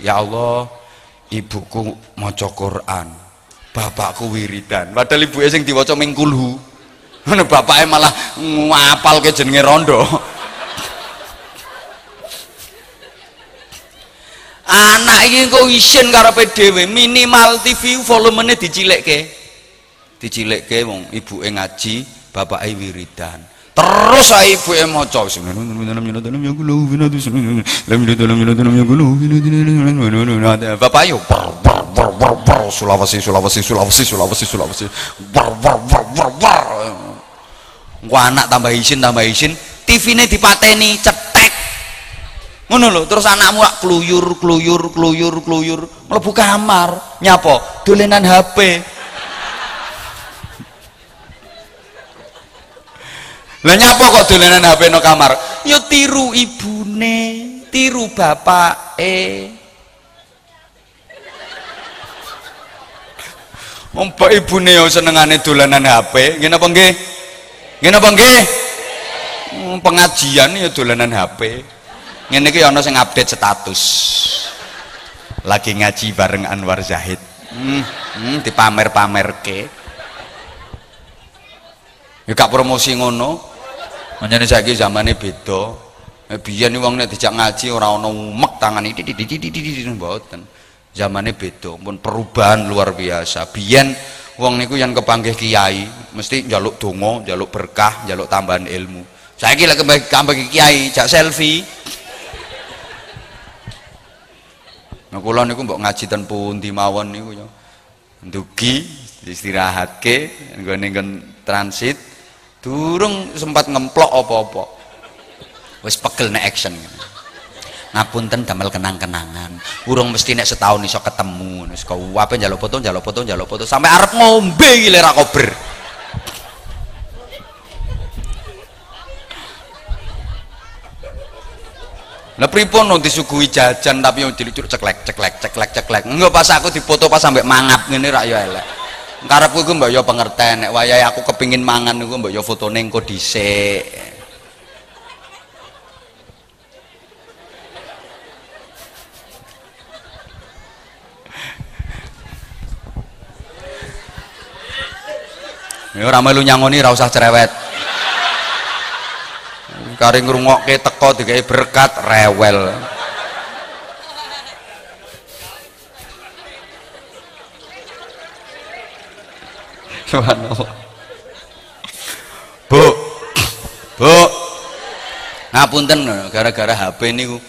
ya Allah ibuku maca Quran bapakku wiridan. Padahal ibuke sing diwaca mingkulhu. Ngono bapake malah ngapal ke jenenge rondo. Anak iki kok isin karepe dhewe minimal TV volumenya dicilekke dicilekke wong ibuke ngaji bapake wiridan terus saya ibu maca bapak yo Sulawesi Sulawesi Sulawesi Sulawesi Sulawesi. Gua anak tambah isin tambah isin TV ini dipateni cetek. Ngono lho terus anakmu lak kluyur kluyur kluyur kluyur mlebu kamar. Nyapo dolenan HP lah nyapa kok dolanan HP no kamar? Ya tiru ibune tiru bapak eh Mbak ibune yo senengane dolanan HP ngene apa nggih? Ngene apa nggih? Hmm, pengajian ya dolanan HP ngene iki ana sing update status. Lagi ngaji bareng Anwar Zahid. Hmm, hmm dipamer-pamerke. Ya gak promosi ngono Manjane saiki zamane beda. Eh, biyen wong nek dijak ngaji ora ana umek tangane mboten. Zamane beda, pun perubahan luar biasa. Biyen wong niku yang kepanggih kiai mesti njaluk donga, njaluk berkah, njaluk tambahan ilmu. Saiki lek kepanggih kiai jak selfie. Nah kula niku mbok ngaji ten pundi mawon niku ya. Ndugi istirahatke nggone transit durung sempat ngemplok apa-apa. Wis pegel nek action. Ngapunten damel kenang-kenangan. Urung mesti nek setahun iso ketemu. Wis kau apa njaluk foto njaluk foto njaluk foto. Sampai arep ngombe iki lera kober. Lah pripun nang disuguhi jajan tapi yang dilucur ceklek ceklek ceklek ceklek. Enggak pas aku dipoto pas sampai mangap ngene rak ya elek karepku iku mbok yo pengerten nek wayahe aku kepingin mangan niku mbok yo fotone engko dhisik Ya ora melu nyangoni ora usah cerewet. Kari ngrungokke teko digawe berkat rewel. Subhanallah. Bu. Bu. Ngapunten gara-gara HP niku.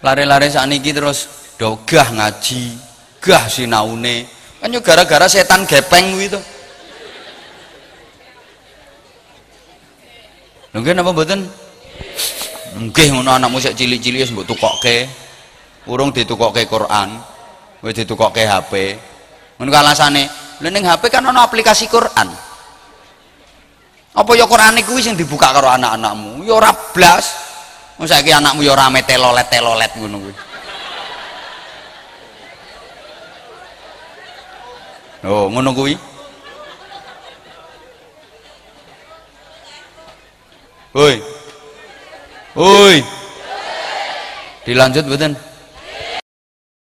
Lare-lare sakniki terus dogah ngaji, gah sinaune. Kan gara-gara setan gepeng kuwi to. Nggih napa mboten? Nggih ngono anakmu sik cilik-cilik wis mbok tukokke. Urung ditukokke Quran, wis ditukokke HP. Ngono alasane, lha ning HP kan ana aplikasi Quran. Apa ya Quran iku wis sing dibuka karo anak-anakmu? Ya ora blas. Wong saiki anakmu ya ora telolet-telolet ngono kuwi. Oh, ngono kuwi. Woi. Woi. Dilanjut mboten?